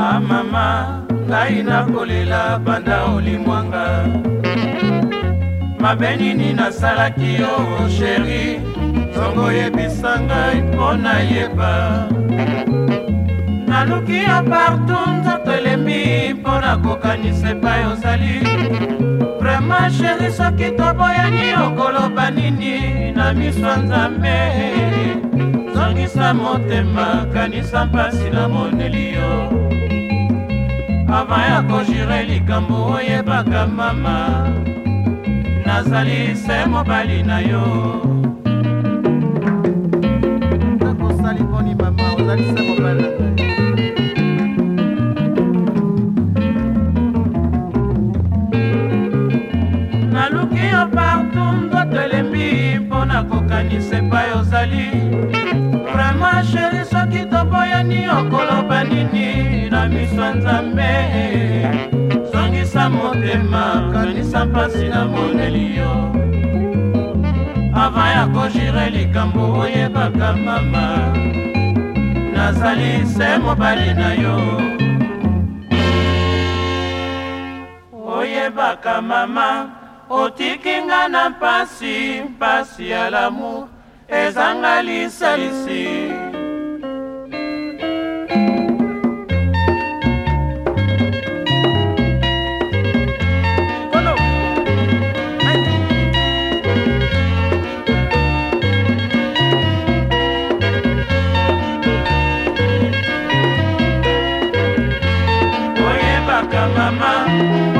Ah, mama ngai nakolela banda olimwanga mabe nini nasalaki yo sheri nzongo yebisa ngai mpo nayeba naluki ya partu nzoto elembi mpo na kokanisa epai ozali vraimen sheri soki toboyani okoloba nini misangame zongisa motema kanisa mpasi na moneli yo ava ya kojure likambo oyebaka mama nazali se mobali na yo nakosali mponi mama ozali se mobali na yo naluki yo partout nakokanisa epai ozali vraimen sheri soki toboyani okoloba nini na miso ya nzambe zongisa motema kanisa mpasi na moneli yo ava ya kojire likambo oyebaka mama nazali se mobali na yo oyebaka mama otikinga na mpasi mpasi ya lamour ezanga lisalisi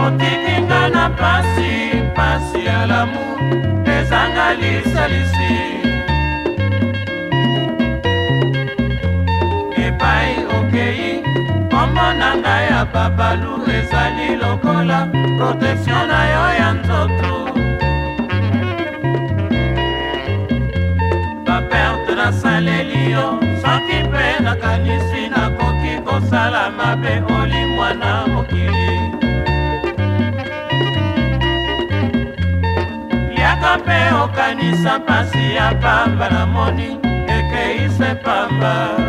otikinga na pasi pasi ya lamu ezanga lisalisi epai okei kombo na ngai ya babalu ezali lokola protektio na yo ya nzoto baperte nasaleli yo soki mpe nakanisi nakoki kosala mabe olimwana mokili nanga mpe okanisa mpasi ya pamba namoni ekeise pamba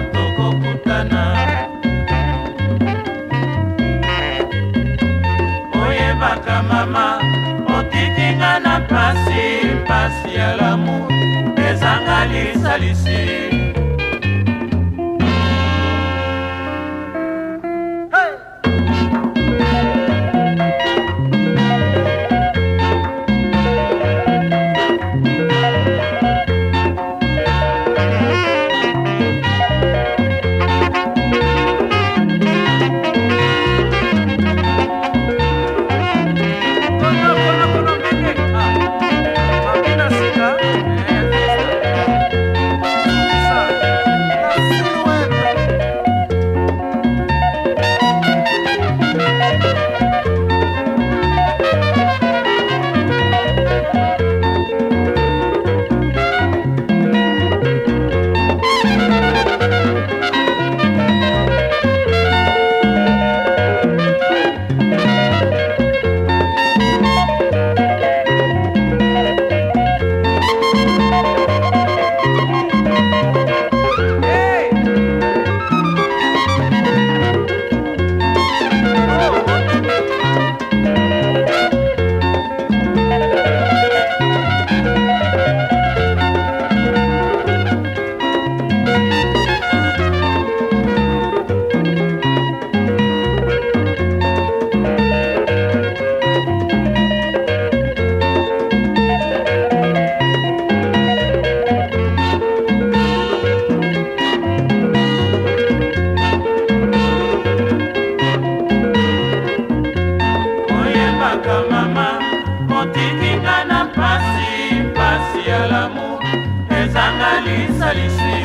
esalisi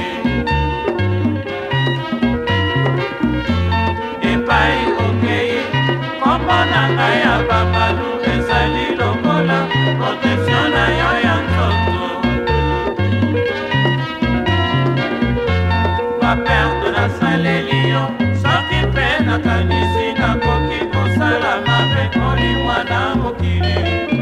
epai okei kombo na ngai ya babalu ezali lokola protektio na yo ya nzoto baperde nasaleli yo soki mpe nakanisi nakoki kosala mabe kolimwa na mokili